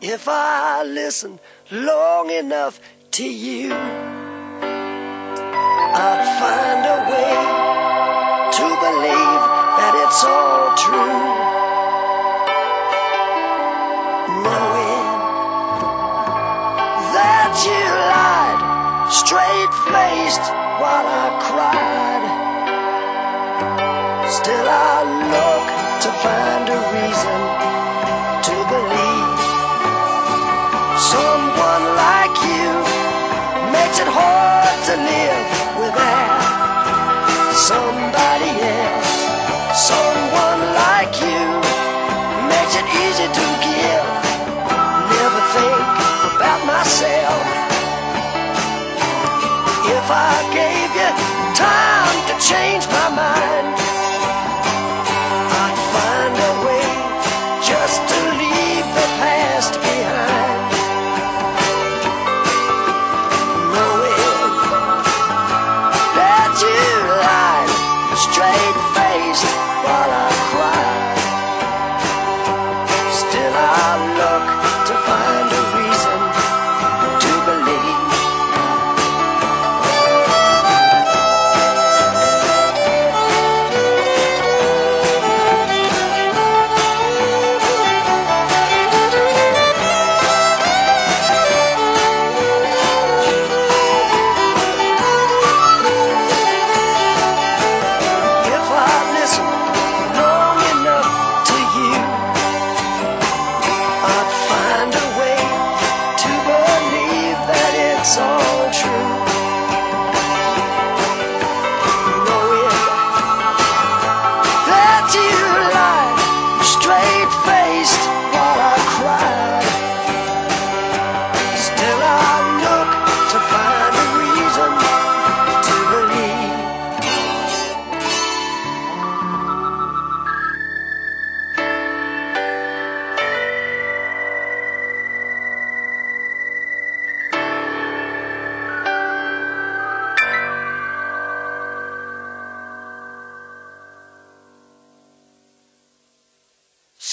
If I listen long enough to you, I'd find a way to believe that it's all true. Knowing that you lied straight faced while I cried. Still, I look to find a reason someone like you makes it hard to live without somebody else. Someone like you makes it easy to give. Never think about myself. If I gave you time to change my mind,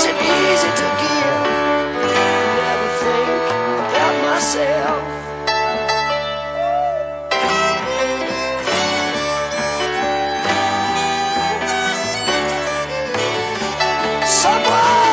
it's so easy to give never think about myself. Someone